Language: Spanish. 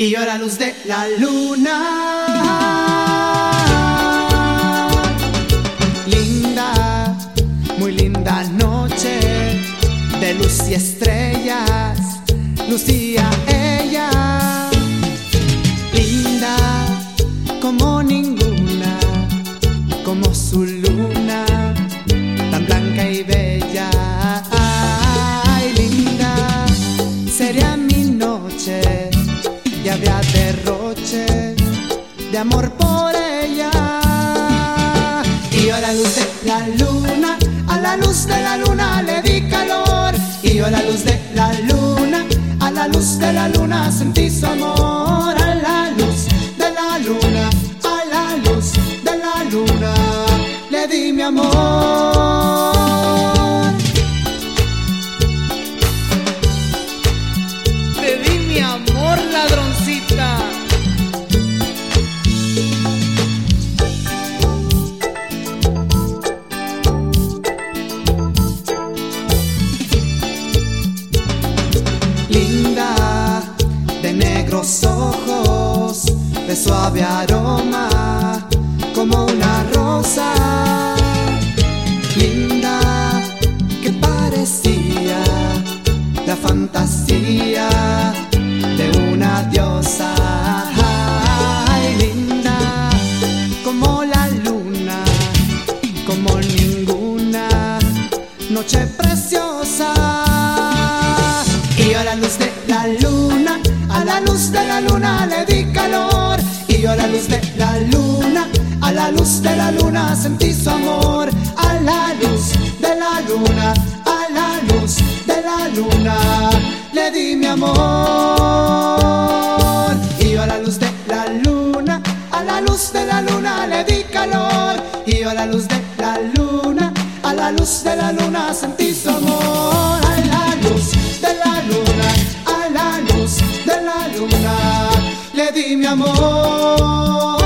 Y yo a luz de la luna. Linda, muy linda noche de luz y estrellas. Lucía ella, linda como ninguna, como su luna, tan blanca y bella. Ay, linda, sería mi noche y habría derroche de amor por ella. Y yo la luz de la luna, a la luz de la luna le di calor. Y yo la luz de la luna, a la luz de la luna sentí su amor. A la luz de la luna, a la luz de la luna le di mi amor. De suave aroma, como una rosa. Linda, que parecía la fantasía de una diosa. Linda, como la luna, como ninguna noche preciosa. Y yo a la luz de a la luz de la luna, a la luz de la luna sentí su amor. A la luz de la luna, a la luz de la luna le di mi amor. Y a la luz de la luna, a la luz de la luna le di calor. Y a la luz de la luna, a la luz de la luna sentí ti, mi amor.